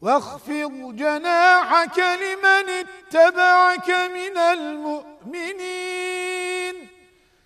واخفض جناحك لمن اتبعك من المؤمنين.